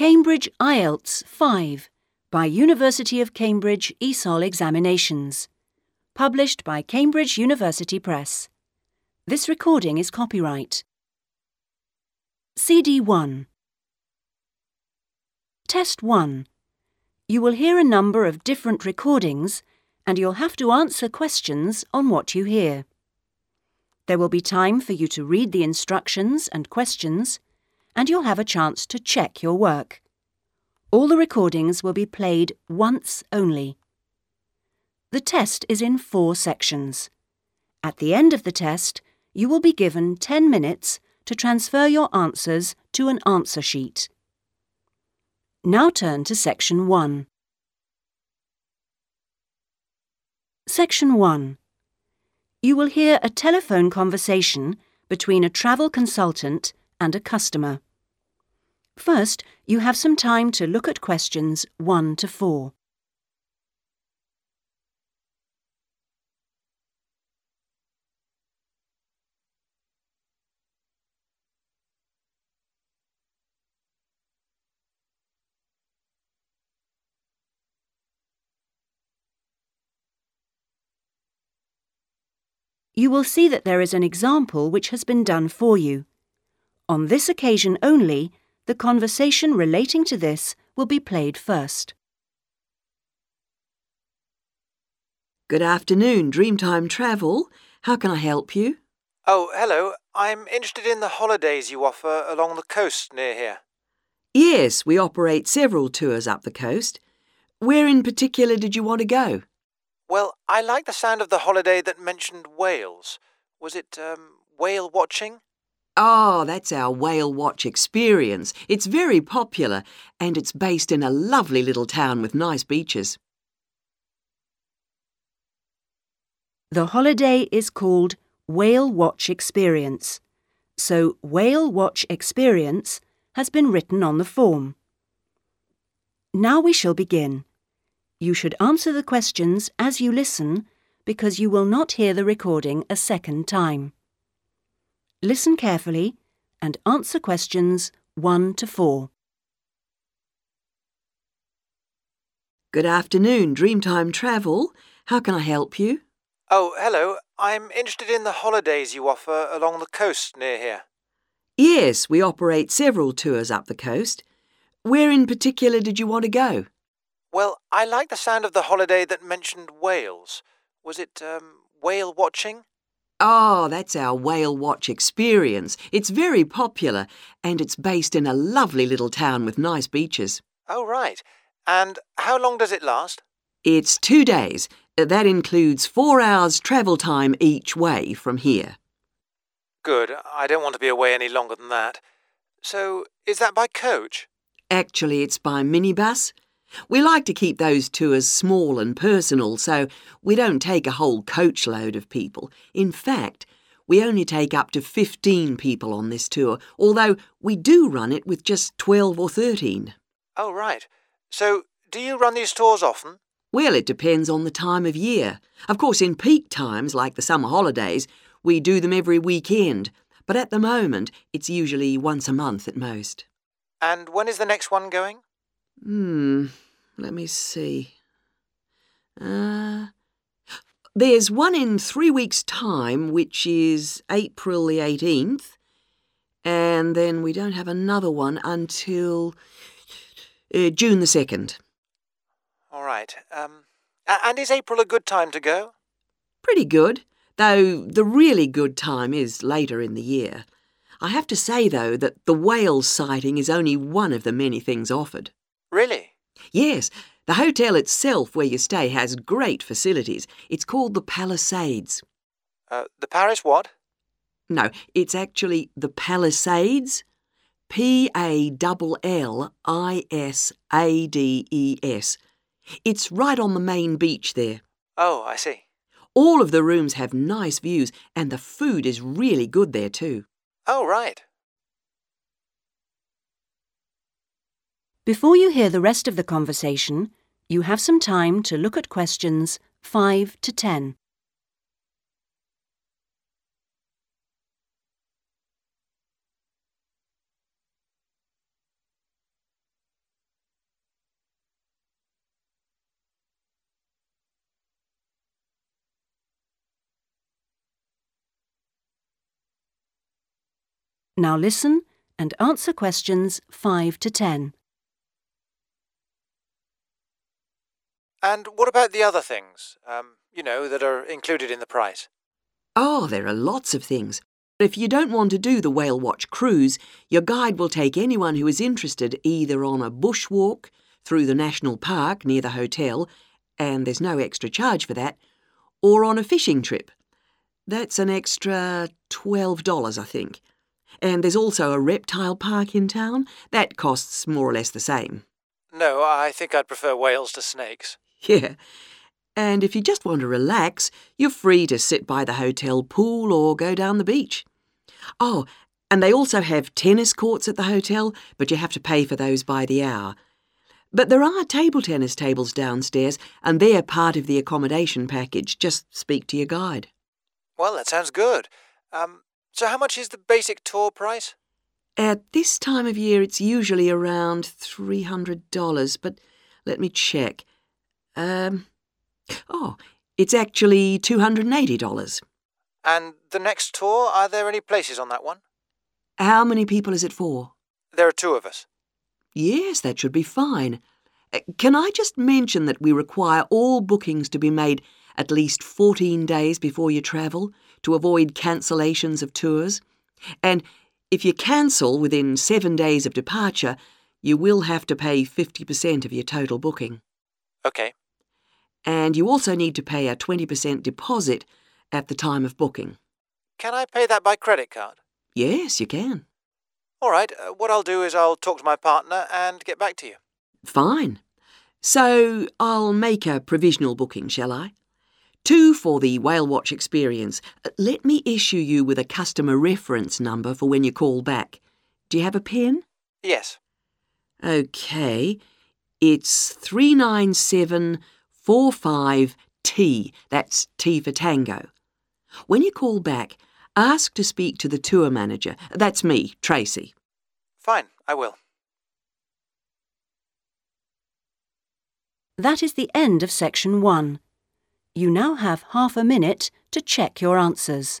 Cambridge IELTS 5 by University of Cambridge ESOL Examinations. Published by Cambridge University Press. This recording is copyright. CD 1 Test 1. You will hear a number of different recordings and you'll have to answer questions on what you hear. There will be time for you to read the instructions and questions, and you'll have a chance to check your work. All the recordings will be played once only. The test is in four sections. At the end of the test, you will be given 10 minutes to transfer your answers to an answer sheet. Now turn to Section 1. Section 1. You will hear a telephone conversation between a travel consultant and a customer. First, you have some time to look at questions 1 to 4. You will see that there is an example which has been done for you. On this occasion only, the conversation relating to this will be played first. Good afternoon, Dreamtime Travel. How can I help you? Oh, hello. I'm interested in the holidays you offer along the coast near here. Yes, we operate several tours up the coast. Where in particular did you want to go? Well, I like the sound of the holiday that mentioned whales. Was it um, whale watching? Oh, that's our Whale Watch experience. It's very popular and it's based in a lovely little town with nice beaches. The holiday is called Whale Watch Experience, so Whale Watch Experience has been written on the form. Now we shall begin. You should answer the questions as you listen because you will not hear the recording a second time. Listen carefully and answer questions 1 to 4. Good afternoon, Dreamtime Travel. How can I help you? Oh, hello. I'm interested in the holidays you offer along the coast near here. Yes, we operate several tours up the coast. Where in particular did you want to go? Well, I like the sound of the holiday that mentioned whales. Was it um, whale watching? Oh, that's our Whale Watch experience. It's very popular and it's based in a lovely little town with nice beaches. Oh, right. And how long does it last? It's two days. Uh, that includes four hours travel time each way from here. Good. I don't want to be away any longer than that. So, is that by coach? Actually, it's by minibus. We like to keep those tours small and personal, so we don't take a whole coachload of people. In fact, we only take up to 15 people on this tour, although we do run it with just 12 or 13. Oh, right. So, do you run these tours often? Well, it depends on the time of year. Of course, in peak times, like the summer holidays, we do them every weekend, but at the moment, it's usually once a month at most. And when is the next one going? Hmm, let me see. Uh, there's one in three weeks' time, which is April the 18th, and then we don't have another one until uh, June the 2nd. All right. Um, and is April a good time to go? Pretty good, though the really good time is later in the year. I have to say, though, that the whale sighting is only one of the many things offered. Really? Yes, the hotel itself where you stay has great facilities. It's called the Palisades. Uh, the Paris what? No, it's actually the Palisades. P A L L I S A D E S. It's right on the main beach there. Oh, I see. All of the rooms have nice views, and the food is really good there too. Oh, right. Before you hear the rest of the conversation, you have some time to look at questions 5 to 10. Now listen and answer questions 5 to 10. And what about the other things, um, you know, that are included in the price? Oh, there are lots of things. But If you don't want to do the Whale Watch cruise, your guide will take anyone who is interested either on a bushwalk through the national park near the hotel, and there's no extra charge for that, or on a fishing trip. That's an extra $12, I think. And there's also a reptile park in town. That costs more or less the same. No, I think I'd prefer whales to snakes. Yeah. And if you just want to relax, you're free to sit by the hotel pool or go down the beach. Oh, and they also have tennis courts at the hotel, but you have to pay for those by the hour. But there are table tennis tables downstairs, and they're part of the accommodation package. Just speak to your guide. Well, that sounds good. Um, so how much is the basic tour price? At this time of year, it's usually around $300, but let me check. Um, oh, it's actually $280. And the next tour, are there any places on that one? How many people is it for? There are two of us. Yes, that should be fine. Uh, Can I just mention that we require all bookings to be made at least 14 days before you travel to avoid cancellations of tours? And if you cancel within seven days of departure, you will have to pay 50% of your total booking. Okay. And you also need to pay a 20% deposit at the time of booking. Can I pay that by credit card? Yes, you can. All right, uh, what I'll do is I'll talk to my partner and get back to you. Fine. So I'll make a provisional booking, shall I? Two for the Whale Watch experience. Uh, Let me issue you with a customer reference number for when you call back. Do you have a pen? Yes. OK. It's 39745T. That's T for Tango. When you call back, ask to speak to the tour manager. That's me, Tracy. Fine, I will. That is the end of section 1. You now have half a minute to check your answers.